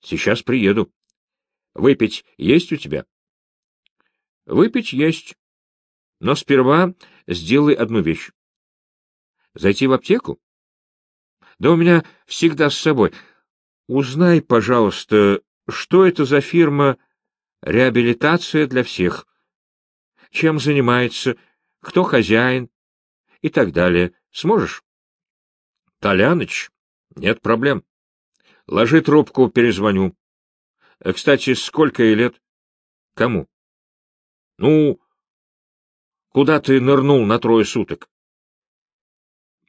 Сейчас приеду. Выпить есть у тебя? Выпить есть. Но сперва сделай одну вещь. Зайти в аптеку? Да у меня всегда с собой. Узнай, пожалуйста, что это за фирма «Реабилитация для всех»? Чем занимается, кто хозяин и так далее. Сможешь? Толяныч, нет проблем. Ложи трубку, перезвоню. Э, кстати, сколько ей лет? Кому? Ну, куда ты нырнул на трое суток?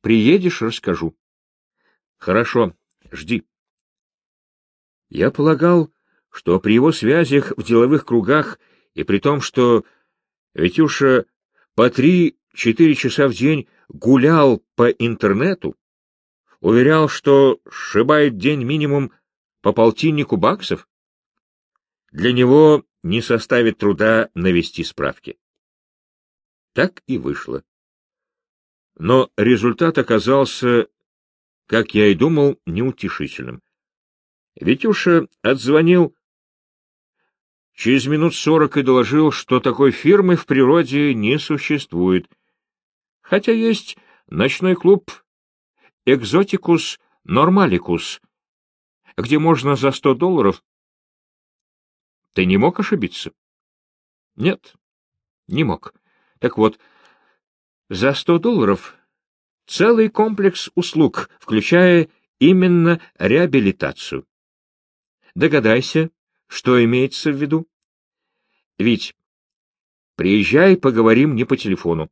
Приедешь, расскажу. Хорошо, жди. Я полагал, что при его связях в деловых кругах и при том, что Витюша по три-четыре часа в день гулял по интернету, уверял, что сшибает день минимум по полтиннику баксов, для него не составит труда навести справки. Так и вышло. Но результат оказался, как я и думал, неутешительным. Витюша отзвонил через минут сорок и доложил, что такой фирмы в природе не существует, хотя есть ночной клуб «Экзотикус Нормаликус», где можно за сто долларов... Ты не мог ошибиться? Нет, не мог. Так вот, за сто долларов целый комплекс услуг, включая именно реабилитацию. Догадайся, что имеется в виду. Ведь приезжай, поговорим не по телефону.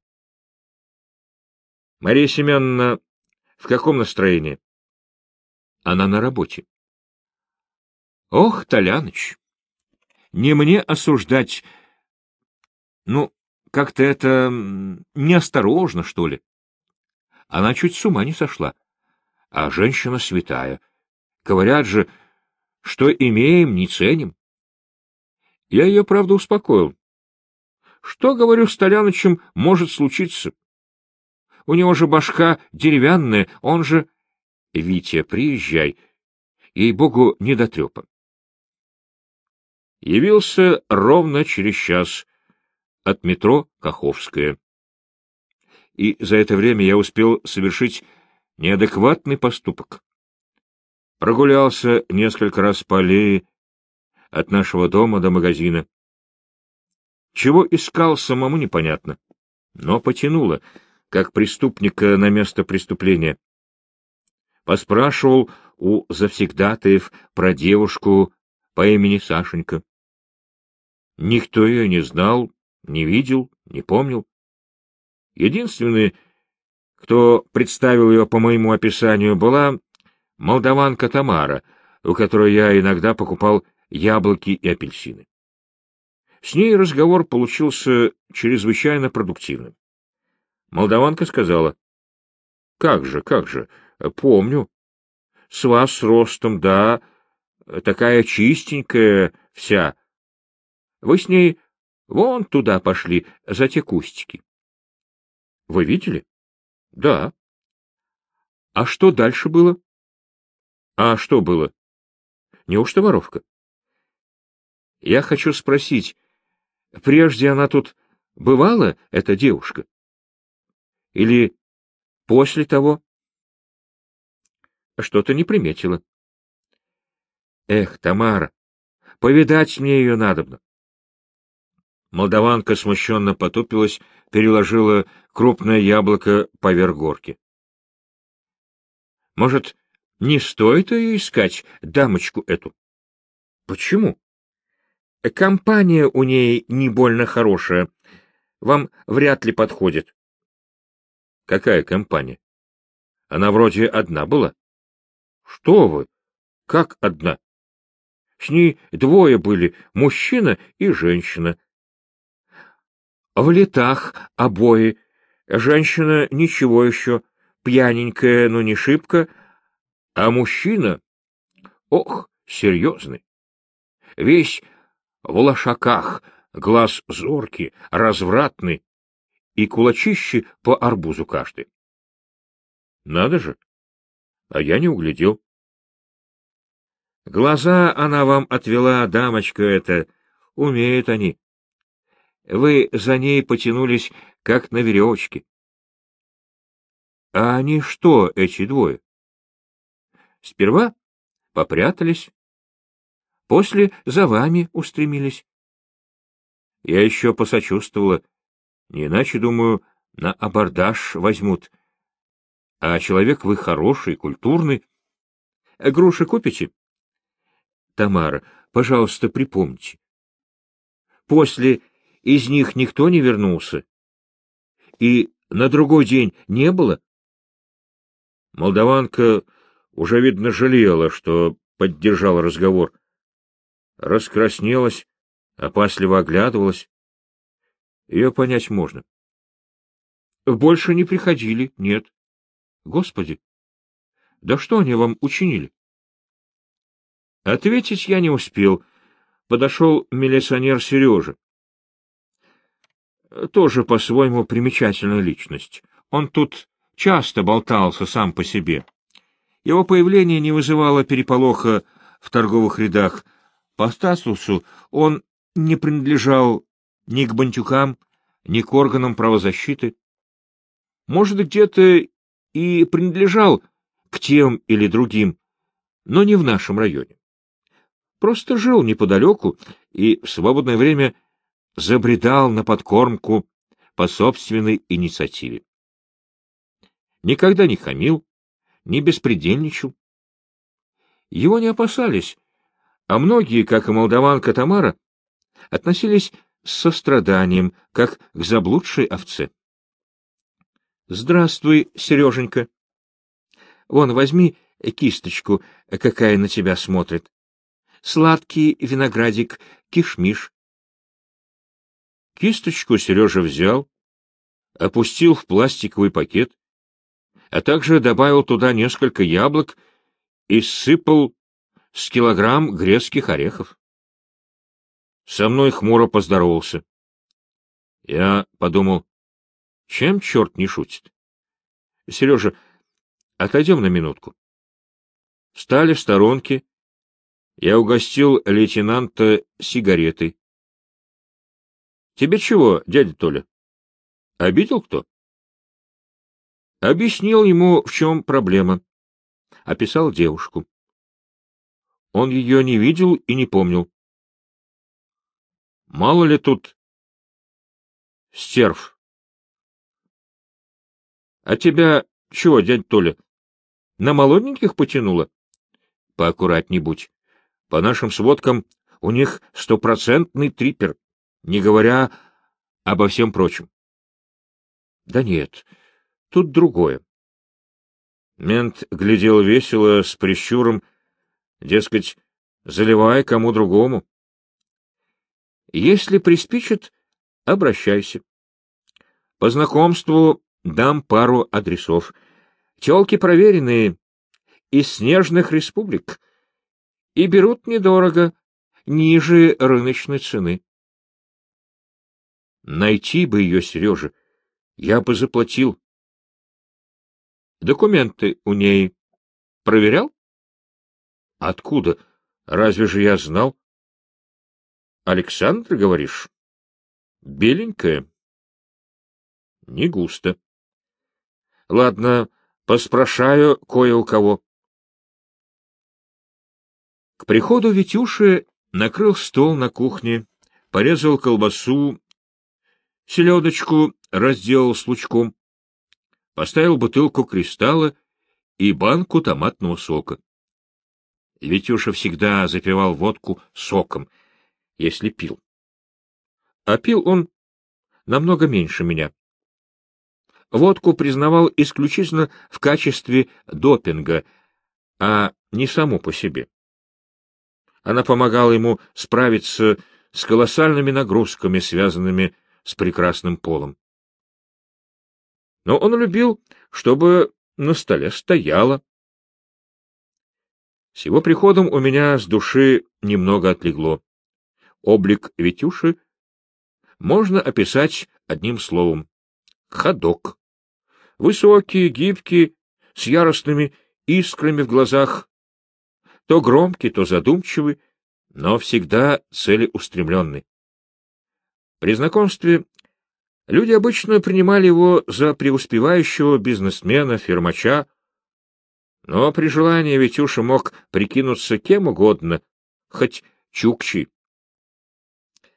Мария Семеновна в каком настроении? Она на работе. Ох, Толяныч, не мне осуждать. Ну, как-то это неосторожно, что ли. Она чуть с ума не сошла. А женщина святая. Говорят же, что имеем, не ценим. Я ее, правда, успокоил. Что, говорю, с Толянычем может случиться? У него же башка деревянная, он же... Витя, приезжай. Ей-богу, недотрепа. Явился ровно через час от метро Каховская. И за это время я успел совершить неадекватный поступок. Прогулялся несколько раз по аллее от нашего дома до магазина. Чего искал, самому непонятно, но потянуло — как преступника на место преступления. Поспрашивал у завсегдатаев про девушку по имени Сашенька. Никто ее не знал, не видел, не помнил. Единственный, кто представил ее по моему описанию, была молдаванка Тамара, у которой я иногда покупал яблоки и апельсины. С ней разговор получился чрезвычайно продуктивным. Молдаванка сказала. — Как же, как же, помню. С вас ростом, да, такая чистенькая вся. Вы с ней вон туда пошли, за те кустики. — Вы видели? — Да. — А что дальше было? — А что было? Неужто воровка? — Я хочу спросить, прежде она тут бывала, эта девушка? Или после того? Что-то не приметила. Эх, Тамара, повидать мне ее надобно. Молдаванка смущенно потупилась, переложила крупное яблоко поверх горки. Может, не стоит ее искать, дамочку эту? Почему? Компания у ней не больно хорошая. Вам вряд ли подходит. Какая компания? Она вроде одна была. Что вы? Как одна? С ней двое были, мужчина и женщина. В летах обои. Женщина ничего еще, пьяненькая, но не шибко, а мужчина, ох, серьезный. Весь в лошаках, глаз зоркий, развратный, и кулачище по арбузу каждый. Надо же! А я не углядел. Глаза она вам отвела, дамочка эта. Умеют они. Вы за ней потянулись, как на веревочке. А они что, эти двое? Сперва попрятались, после за вами устремились. Я еще посочувствовала, не иначе, думаю, на абордаж возьмут. А человек вы хороший, культурный. Груши купите? Тамара, пожалуйста, припомните. После из них никто не вернулся? И на другой день не было? Молдаванка уже, видно, жалела, что поддержала разговор. Раскраснелась, опасливо оглядывалась. Ее понять можно. Больше не приходили, нет. Господи, да что они вам учинили? Ответить я не успел. Подошел милиционер Сережа. Тоже по-своему примечательная личность. Он тут часто болтался сам по себе. Его появление не вызывало переполоха в торговых рядах. По статусу он не принадлежал ни к бантюкам, ни к органам правозащиты. Может, где-то и принадлежал к тем или другим, но не в нашем районе. Просто жил неподалеку и в свободное время забредал на подкормку по собственной инициативе. Никогда не хамил, не беспредельничал. Его не опасались, а многие, как и молдаванка Тамара, относились состраданием, как к заблудшей овце. — Здравствуй, Сереженька. Вон, возьми кисточку, какая на тебя смотрит. Сладкий виноградик, кишмиш. Кисточку Сережа взял, опустил в пластиковый пакет, а также добавил туда несколько яблок и сыпал с килограмм грецких орехов. Со мной хмуро поздоровался. Я подумал, чем черт не шутит? Сережа, отойдем на минутку. Встали в сторонке. Я угостил лейтенанта сигаретой. — Тебе чего, дядя Толя? Обидел кто? Объяснил ему, в чем проблема. Описал девушку. Он ее не видел и не помнил. Мало ли тут стерв. А тебя чего, дядь Толя, на молоденьких потянуло? Поаккуратней будь. По нашим сводкам, у них стопроцентный трипер, не говоря обо всем прочем. Да нет, тут другое. Мент глядел весело, с прищуром, дескать, заливай кому другому. Если приспичит, обращайся. По знакомству дам пару адресов. Телки проверенные, из снежных республик, и берут недорого, ниже рыночной цены. Найти бы ее, Сережа, я бы заплатил. Документы у ней проверял? Откуда? Разве же я знал? Александр, говоришь? Беленькая? Не густо. Ладно, поспрашаю кое у кого. К приходу Витюши накрыл стол на кухне, порезал колбасу, селедочку разделал с лучком, поставил бутылку кристалла и банку томатного сока. Витюша всегда запивал водку соком, если пил. А пил он намного меньше меня. Водку признавал исключительно в качестве допинга, а не само по себе. Она помогала ему справиться с колоссальными нагрузками, связанными с прекрасным полом. Но он любил, чтобы на столе стояло. С его приходом у меня с души немного отлегло. Облик Витюши можно описать одним словом — ходок. Высокий, гибкий, с яростными искрами в глазах, то громкий, то задумчивый, но всегда целеустремленный. При знакомстве люди обычно принимали его за преуспевающего бизнесмена, фермача, но при желании Витюша мог прикинуться кем угодно, хоть чукчи.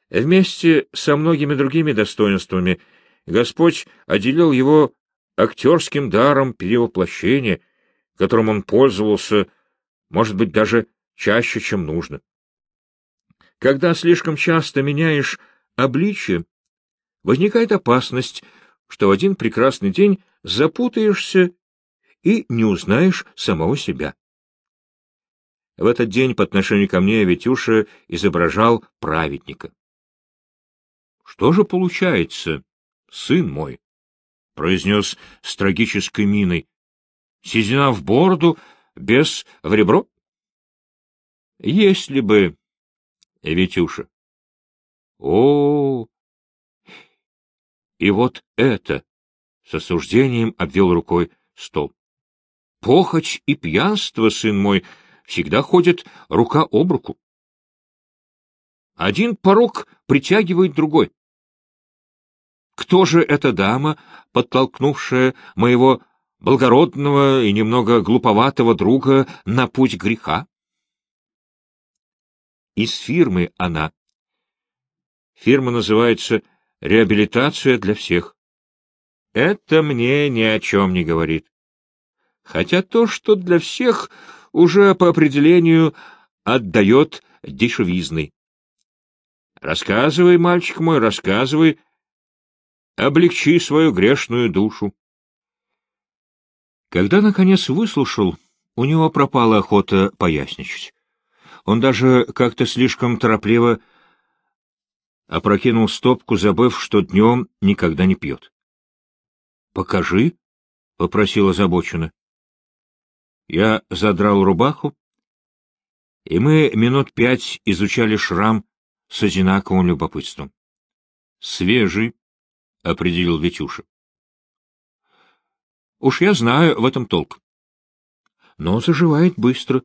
Вместе со многими другими достоинствами Господь отделил его актерским даром перевоплощения, которым он пользовался, может быть, даже чаще, чем нужно. Когда слишком часто меняешь обличие, возникает опасность, что в один прекрасный день запутаешься и не узнаешь самого себя. В этот день по отношению ко мне Витюша изображал праведника. — Что же получается, сын мой? — произнес с трагической миной. — Седина в бороду, без в ребро? — Если бы, Витюша. — О, и вот это! — с осуждением обвел рукой стол. — Похоть и пьянство, сын мой, всегда ходят рука об руку. Один порог притягивает другой. Кто же эта дама, подтолкнувшая моего благородного и немного глуповатого друга на путь греха? Из фирмы она. Фирма называется «Реабилитация для всех». Это мне ни о чем не говорит. Хотя то, что для всех, уже по определению отдает дешевизной. Рассказывай, мальчик мой, рассказывай, облегчи свою грешную душу. Когда, наконец, выслушал, у него пропала охота поясничать. Он даже как-то слишком торопливо опрокинул стопку, забыв, что днем никогда не пьет. — Покажи, — попросил озабоченно. Я задрал рубаху, и мы минут пять изучали шрам с одинаковым любопытством. — Свежий, — определил Витюша. — Уж я знаю в этом толк. Но заживает быстро.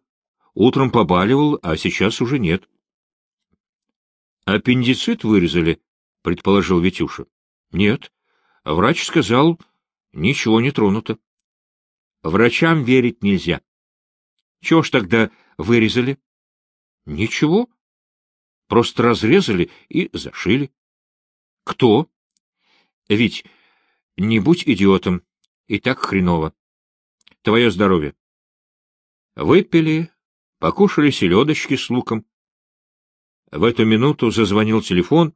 Утром побаливал, а сейчас уже нет. — Аппендицит вырезали, — предположил Витюша. — Нет. Врач сказал, ничего не тронуто. Врачам верить нельзя. Чего ж тогда вырезали? Ничего. Просто разрезали и зашили. Кто? Ведь не будь идиотом, и так хреново. Твое здоровье. Выпили, покушали селедочки с луком. В эту минуту зазвонил телефон,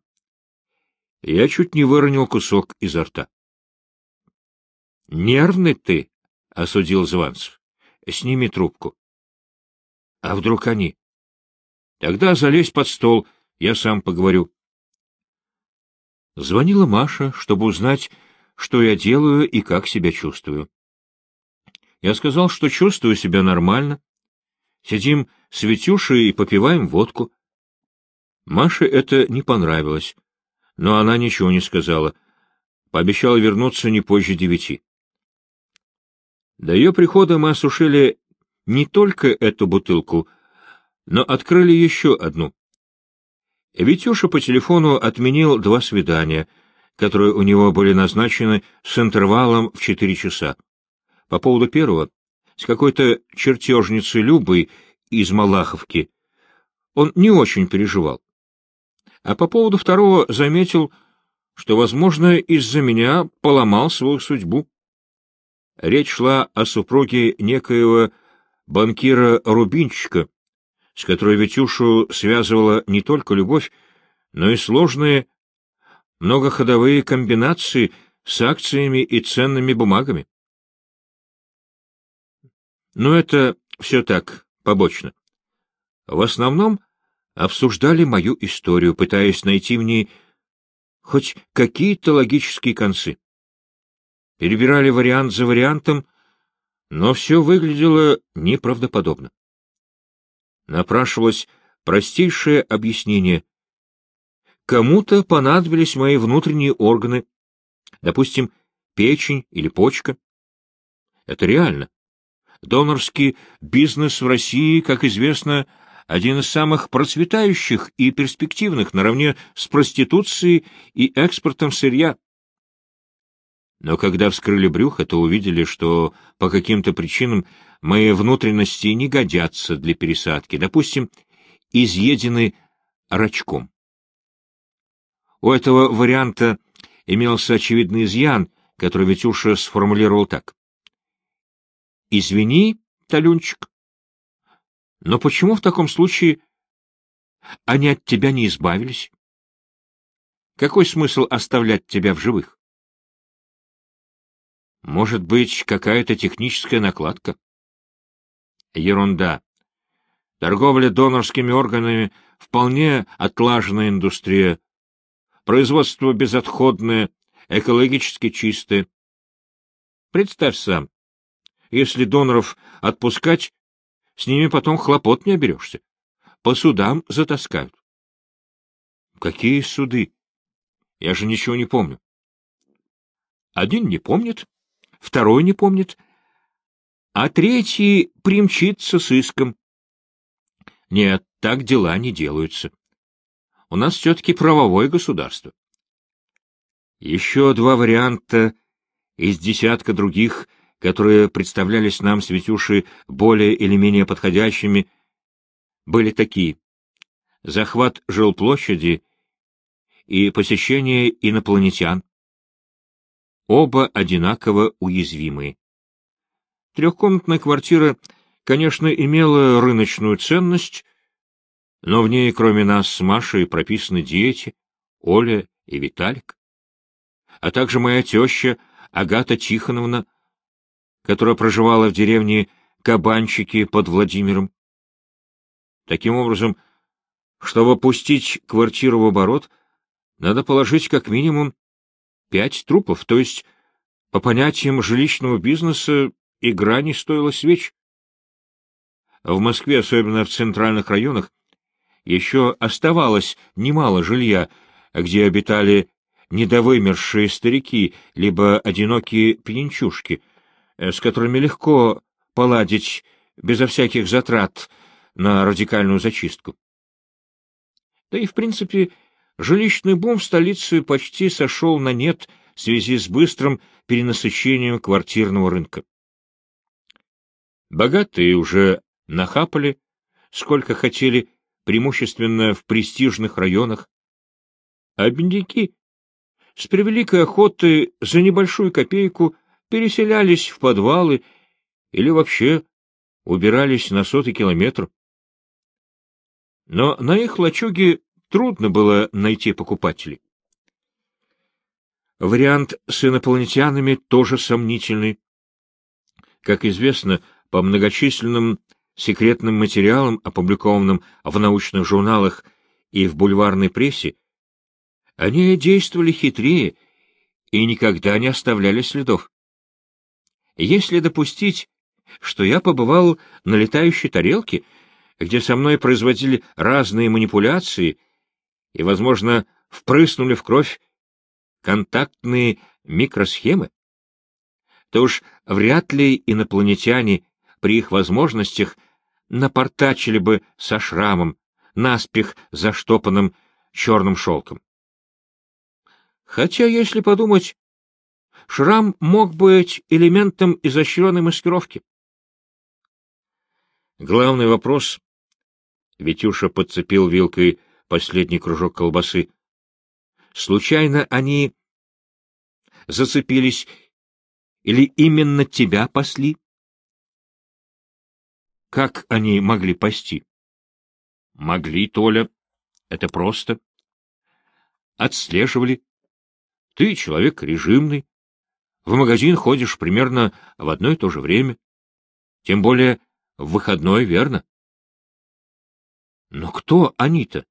я чуть не выронил кусок изо рта. — Нервный ты, — осудил Званцев. — Сними трубку. — А вдруг они? — Тогда залезь под стол, я сам поговорю. Звонила Маша, чтобы узнать, что я делаю и как себя чувствую. Я сказал, что чувствую себя нормально. Сидим с Витюшей и попиваем водку. Маше это не понравилось, но она ничего не сказала. Пообещала вернуться не позже девяти. До ее прихода мы осушили не только эту бутылку, но открыли еще одну. Витюша по телефону отменил два свидания, которые у него были назначены с интервалом в четыре часа. По поводу первого, с какой-то чертежницей Любой из Малаховки, он не очень переживал. А по поводу второго заметил, что, возможно, из-за меня поломал свою судьбу. Речь шла о супруге некоего банкира Рубинчика, с которой Витюшу связывала не только любовь, но и сложные многоходовые комбинации с акциями и ценными бумагами. Но это все так, побочно. В основном обсуждали мою историю, пытаясь найти в ней хоть какие-то логические концы перебирали вариант за вариантом, но все выглядело неправдоподобно. Напрашивалось простейшее объяснение. Кому-то понадобились мои внутренние органы, допустим, печень или почка. Это реально. Донорский бизнес в России, как известно, один из самых процветающих и перспективных наравне с проституцией и экспортом сырья. Но когда вскрыли брюхо, то увидели, что по каким-то причинам мои внутренности не годятся для пересадки, допустим, изъедены рачком. У этого варианта имелся очевидный изъян, который Витюша сформулировал так. «Извини, Талюнчик, но почему в таком случае они от тебя не избавились? Какой смысл оставлять тебя в живых? Может быть, какая-то техническая накладка? Ерунда. Торговля донорскими органами — вполне отлаженная индустрия. Производство безотходное, экологически чистое. Представь сам, если доноров отпускать, с ними потом хлопот не оберешься. По судам затаскают. Какие суды? Я же ничего не помню. Один не помнит, второй не помнит, а третий примчится с иском. Нет, так дела не делаются. У нас все-таки правовое государство. Еще два варианта из десятка других, которые представлялись нам с Витюшей более или менее подходящими, были такие. Захват жилплощади и посещение инопланетян. Оба одинаково уязвимые. Трехкомнатная квартира, конечно, имела рыночную ценность, но в ней, кроме нас с Машей, прописаны дети, Оля и Виталик, а также моя теща Агата Тихоновна, которая проживала в деревне Кабанчики под Владимиром. Таким образом, чтобы пустить квартиру в оборот, надо положить как минимум пять трупов, то есть, по понятиям жилищного бизнеса, игра не стоила свеч. В Москве, особенно в центральных районах, еще оставалось немало жилья, где обитали недовымершие старики, либо одинокие пьянчушки, э, с которыми легко поладить безо всяких затрат на радикальную зачистку. Да и, в принципе, жилищный бум в столице почти сошел на нет в связи с быстрым перенасыщением квартирного рынка. Богатые уже нахапали, сколько хотели, преимущественно в престижных районах, а бедняки с превеликой охотой за небольшую копейку переселялись в подвалы или вообще убирались на сотый километр. Но на их лачуге трудно было найти покупателей. Вариант с инопланетянами тоже сомнительный. Как известно, по многочисленным секретным материалам, опубликованным в научных журналах и в бульварной прессе, они действовали хитрее и никогда не оставляли следов. Если допустить, что я побывал на летающей тарелке, где со мной производили разные манипуляции и, возможно, впрыснули в кровь контактные микросхемы, то уж вряд ли инопланетяне при их возможностях напортачили бы со шрамом, наспех заштопанным черным шелком. Хотя, если подумать, шрам мог быть элементом изощренной маскировки. Главный вопрос... Витюша подцепил вилкой последний кружок колбасы. Случайно они зацепились или именно тебя пасли? Как они могли пасти? Могли, Толя. Это просто. Отслеживали. Ты человек режимный. В магазин ходишь примерно в одно и то же время. Тем более в выходной, верно? Но кто они-то?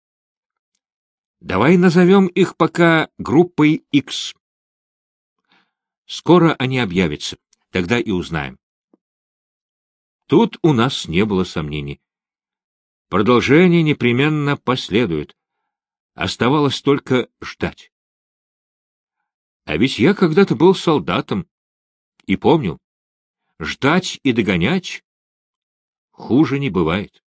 Давай назовем их пока группой X. Скоро они объявятся, тогда и узнаем. Тут у нас не было сомнений. Продолжение непременно последует. Оставалось только ждать. А ведь я когда-то был солдатом и помнил, ждать и догонять хуже не бывает.